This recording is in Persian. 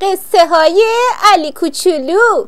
قصه های علی کوچولو.